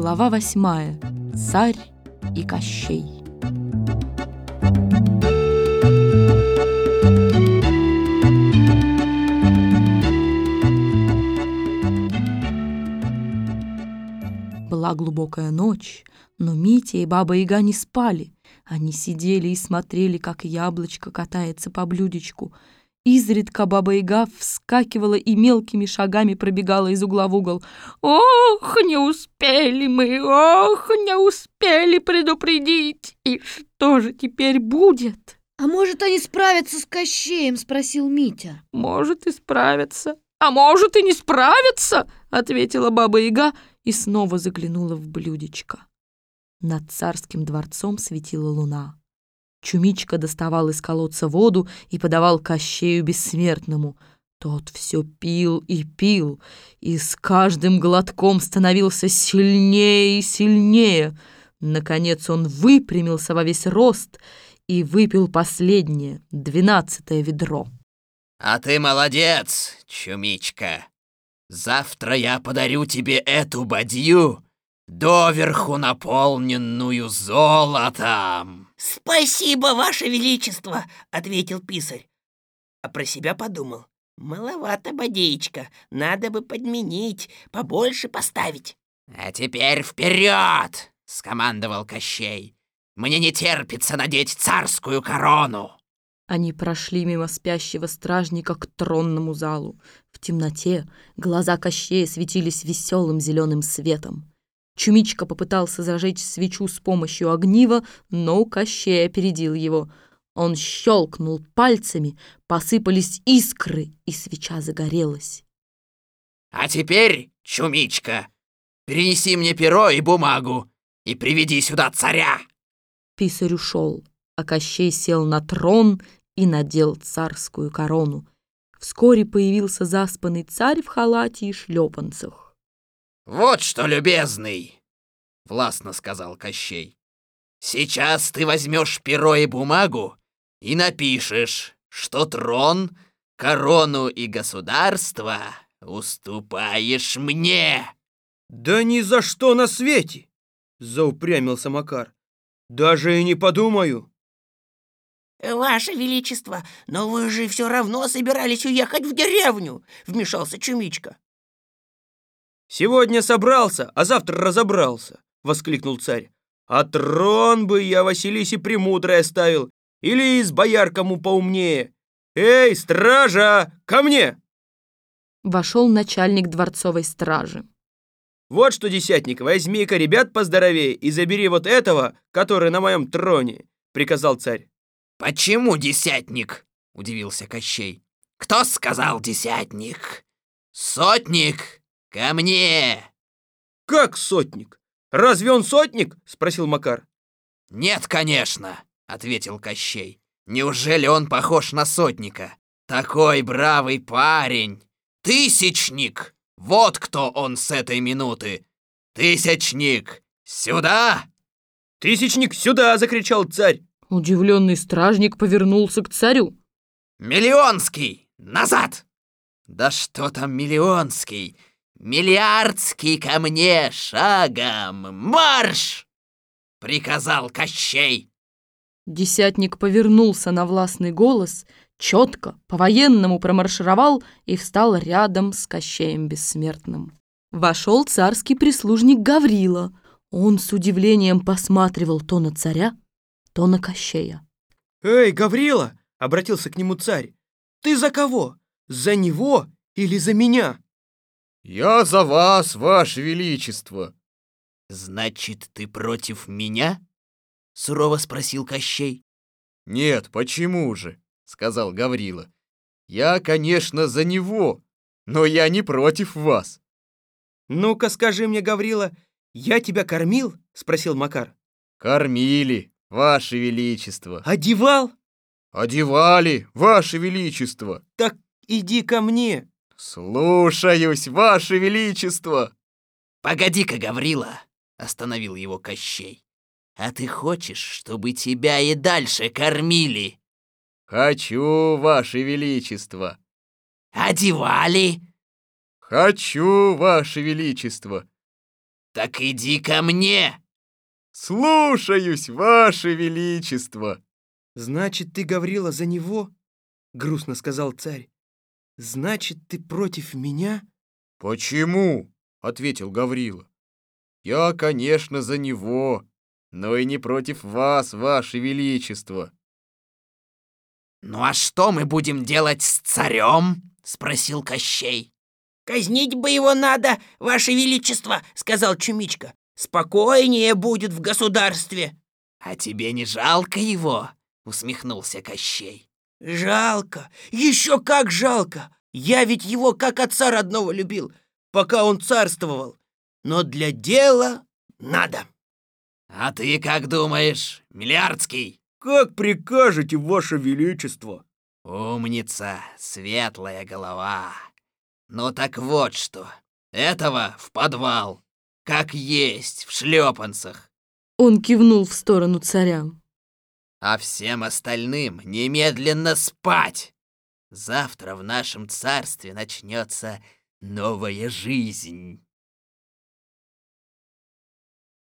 Глава восьмая. Царь и Кощей. Была глубокая ночь, но Митя и Баба Яга не спали. Они сидели и смотрели, как яблочко катается по блюдечку — Изредка Баба-Яга вскакивала и мелкими шагами пробегала из угла в угол. «Ох, не успели мы! Ох, не успели предупредить! И что же теперь будет?» «А может, они справятся с Кощеем?» — спросил Митя. «Может, и справятся, а может, и не справятся!» — ответила Баба-Яга и снова заглянула в блюдечко. Над царским дворцом светила луна. Чумичка доставал из колодца воду и подавал Кощею Бессмертному. Тот все пил и пил, и с каждым глотком становился сильнее и сильнее. Наконец он выпрямился во весь рост и выпил последнее, двенадцатое ведро. «А ты молодец, Чумичка! Завтра я подарю тебе эту бадью, доверху наполненную золотом!» «Спасибо, Ваше Величество!» — ответил писарь. А про себя подумал. «Маловато, бодеечка, надо бы подменить, побольше поставить». «А теперь вперед!» — скомандовал Кощей. «Мне не терпится надеть царскую корону!» Они прошли мимо спящего стражника к тронному залу. В темноте глаза Кощея светились веселым зеленым светом. Чумичка попытался зажечь свечу с помощью огнива, но Кощей опередил его. Он щелкнул пальцами, посыпались искры, и свеча загорелась. «А теперь, Чумичка, перенеси мне перо и бумагу и приведи сюда царя!» Писарь ушел, а Кощей сел на трон и надел царскую корону. Вскоре появился заспанный царь в халате и шлепанцах. «Вот что, любезный!» — властно сказал Кощей. «Сейчас ты возьмешь перо и бумагу и напишешь, что трон, корону и государство уступаешь мне!» «Да ни за что на свете!» — заупрямился Макар. «Даже и не подумаю!» «Ваше Величество, но вы же все равно собирались уехать в деревню!» — вмешался Чумичка. «Сегодня собрался, а завтра разобрался!» — воскликнул царь. «А трон бы я Василисе Премудрой оставил, или из бояр кому поумнее! Эй, стража, ко мне!» Вошел начальник дворцовой стражи. «Вот что, десятник, возьми-ка ребят поздоровее и забери вот этого, который на моем троне», — приказал царь. «Почему десятник?» — удивился Кощей. «Кто сказал десятник? Сотник «Ко мне!» «Как сотник? Разве он сотник?» — спросил Макар. «Нет, конечно», — ответил Кощей. «Неужели он похож на сотника? Такой бравый парень! Тысячник! Вот кто он с этой минуты! Тысячник! Сюда!» «Тысячник, сюда!» — закричал царь. Удивленный стражник повернулся к царю. «Миллионский! Назад!» «Да что там миллионский? «Миллиардский ко мне шагом! Марш!» — приказал Кощей. Десятник повернулся на властный голос, четко, по-военному промаршировал и встал рядом с Кощеем Бессмертным. Вошел царский прислужник Гаврила. Он с удивлением посматривал то на царя, то на Кощея. «Эй, Гаврила!» — обратился к нему царь. «Ты за кого? За него или за меня?» «Я за вас, ваше величество!» «Значит, ты против меня?» — сурово спросил Кощей. «Нет, почему же?» — сказал Гаврила. «Я, конечно, за него, но я не против вас». «Ну-ка скажи мне, Гаврила, я тебя кормил?» — спросил Макар. «Кормили, ваше величество». «Одевал?» «Одевали, ваше величество». «Так иди ко мне, «Слушаюсь, Ваше Величество!» «Погоди-ка, Гаврила!» — остановил его Кощей. «А ты хочешь, чтобы тебя и дальше кормили?» «Хочу, Ваше Величество!» «Одевали?» «Хочу, Ваше Величество!» Так иди ко мне. Слушаюсь, Ваше Величество. «Значит, ты, Гаврила, за него?» — грустно сказал царь. «Значит, ты против меня?» Почему? ответил Гаврила. Я, конечно, за него, но и не против вас, Ваше Величество. Ну а что мы будем делать с царем? спросил Кощей. «Казнить бы его надо, ваше величество», — сказал Чумичка. «Спокойнее будет в государстве». А тебе не жалко его? усмехнулся Кощей. «Жалко, еще как жалко! Я ведь его как отца родного любил, пока он царствовал. Но для дела надо». А ты как думаешь, Миллиардский? «Как прикажете, Ваше Величество?» Умница, светлая голова. Ну так вот что, этого в подвал, как есть, в шлепанцах. Он кивнул в сторону царя. А всем остальным немедленно спать. Завтра в нашем царстве начнется новая жизнь.